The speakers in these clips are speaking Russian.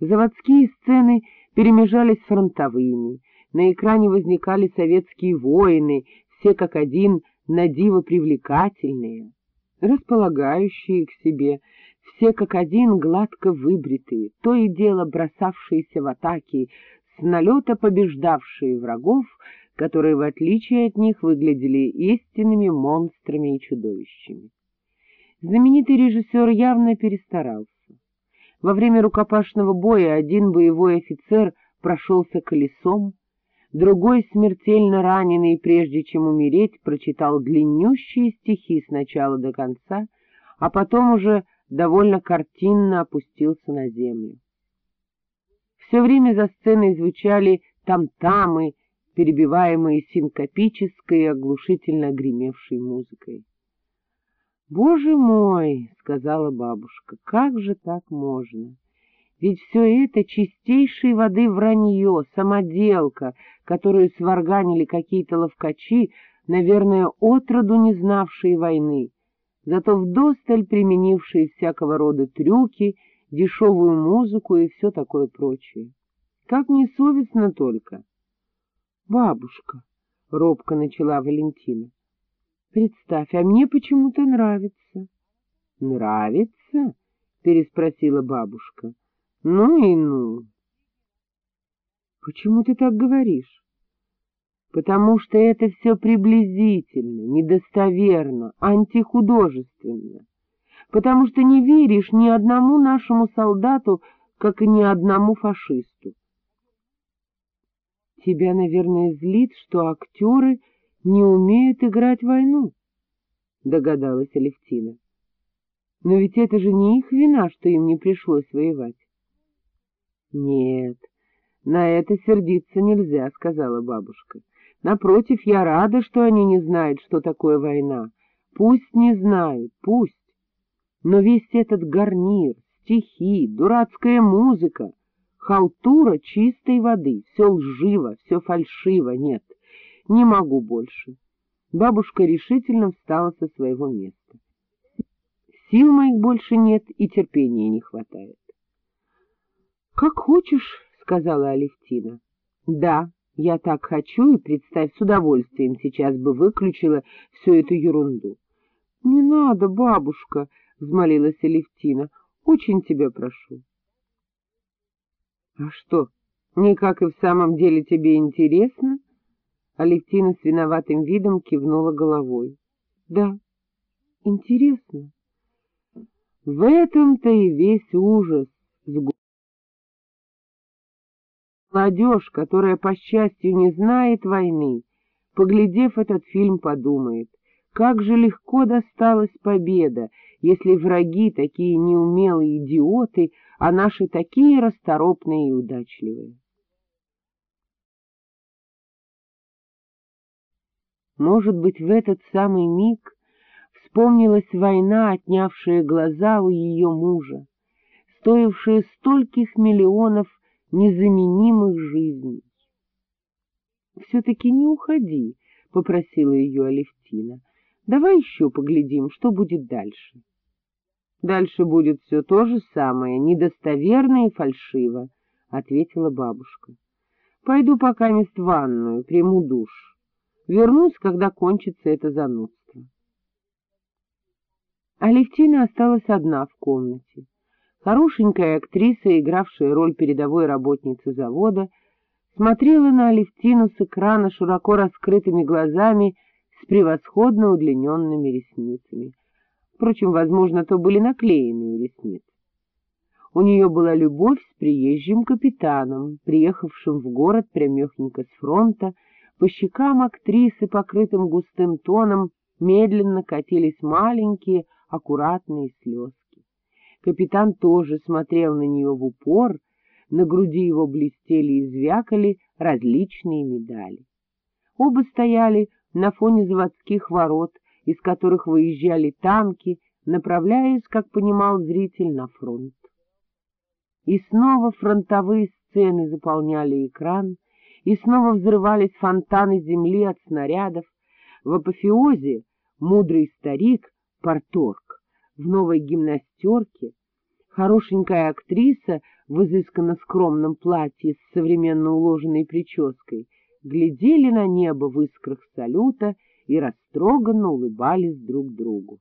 Заводские сцены перемежались с фронтовыми, на экране возникали советские воины, все как один надиво привлекательные, располагающие к себе, все как один гладко выбритые, то и дело бросавшиеся в атаки, с налета побеждавшие врагов, которые, в отличие от них, выглядели истинными монстрами и чудовищами. Знаменитый режиссер явно перестарался. Во время рукопашного боя один боевой офицер прошелся колесом, другой, смертельно раненый, прежде чем умереть, прочитал длиннющие стихи с начала до конца, а потом уже довольно картинно опустился на землю. Все время за сценой звучали там-тамы, перебиваемые синкопической и оглушительно гремевшей музыкой. — Боже мой, — сказала бабушка, — как же так можно? Ведь все это чистейшей воды вранье, самоделка, которую сварганили какие-то ловкачи, наверное, отроду не знавшие войны, зато вдосталь применившие всякого рода трюки, дешевую музыку и все такое прочее. Как несовестно только! — Бабушка, — робко начала Валентина, Представь, а мне почему-то нравится. — Нравится? — переспросила бабушка. — Ну и ну. — Почему ты так говоришь? — Потому что это все приблизительно, недостоверно, антихудожественно. Потому что не веришь ни одному нашему солдату, как и ни одному фашисту. Тебя, наверное, злит, что актеры не умеют играть войну, — догадалась Алевтина. Но ведь это же не их вина, что им не пришлось воевать. — Нет, на это сердиться нельзя, — сказала бабушка. — Напротив, я рада, что они не знают, что такое война. Пусть не знают, пусть. Но весь этот гарнир, стихи, дурацкая музыка, халтура чистой воды, все лживо, все фальшиво, нет. Не могу больше. Бабушка решительно встала со своего места. Сил моих больше нет и терпения не хватает. — Как хочешь, — сказала Алевтина. — Да, я так хочу, и, представь, с удовольствием сейчас бы выключила всю эту ерунду. — Не надо, бабушка, — взмолилась Алевтина, — очень тебя прошу. — А что, никак и в самом деле тебе интересно? Алевтина с виноватым видом кивнула головой. — Да, интересно. — В этом-то и весь ужас. Молодежь, которая, по счастью, не знает войны, поглядев этот фильм, подумает, как же легко досталась победа, если враги такие неумелые идиоты, а наши такие расторопные и удачливые. Может быть, в этот самый миг вспомнилась война, отнявшая глаза у ее мужа, стоившая стольких миллионов незаменимых жизней. — Все-таки не уходи, — попросила ее Алевтина. — Давай еще поглядим, что будет дальше. — Дальше будет все то же самое, недостоверно и фальшиво, — ответила бабушка. — Пойду пока мест в ванную, приму душ. Вернусь, когда кончится это занудство. Алевтина осталась одна в комнате. Хорошенькая актриса, игравшая роль передовой работницы завода, смотрела на Алевтину с экрана широко раскрытыми глазами с превосходно удлиненными ресницами. Впрочем, возможно, то были наклеенные ресницы. У нее была любовь с приезжим капитаном, приехавшим в город прямехенько с фронта, по щекам актрисы, покрытым густым тоном, медленно катились маленькие, аккуратные слезки. Капитан тоже смотрел на нее в упор, на груди его блестели и звякали различные медали. Оба стояли на фоне заводских ворот, из которых выезжали танки, направляясь, как понимал зритель, на фронт. И снова фронтовые сцены заполняли экран, и снова взрывались фонтаны земли от снарядов. В апофеозе мудрый старик, порторг, в новой гимнастерке, Хорошенькая актриса в изысканно скромном платье с современно уложенной прической глядели на небо в искрах салюта и растроганно улыбались друг другу.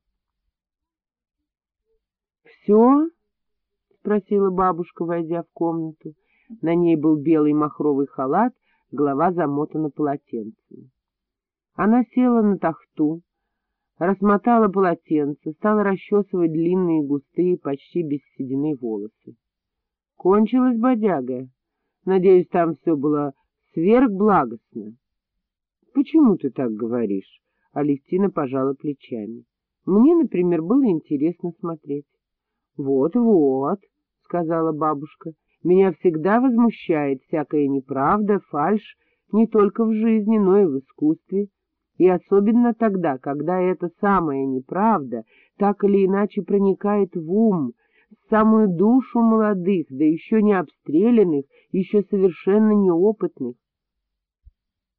— Все? — спросила бабушка, войдя в комнату. На ней был белый махровый халат, голова замотана полотенцем. Она села на тахту, размотала полотенце, стала расчесывать длинные густые, почти без седины волосы. Кончилась бодяга. Надеюсь, там все было сверхблагостно. — Почему ты так говоришь? — Алевтина пожала плечами. — Мне, например, было интересно смотреть. Вот — Вот-вот, — сказала бабушка, — меня всегда возмущает всякая неправда, фальшь не только в жизни, но и в искусстве и особенно тогда, когда эта самая неправда так или иначе проникает в ум, в самую душу молодых, да еще не обстрелянных, еще совершенно неопытных.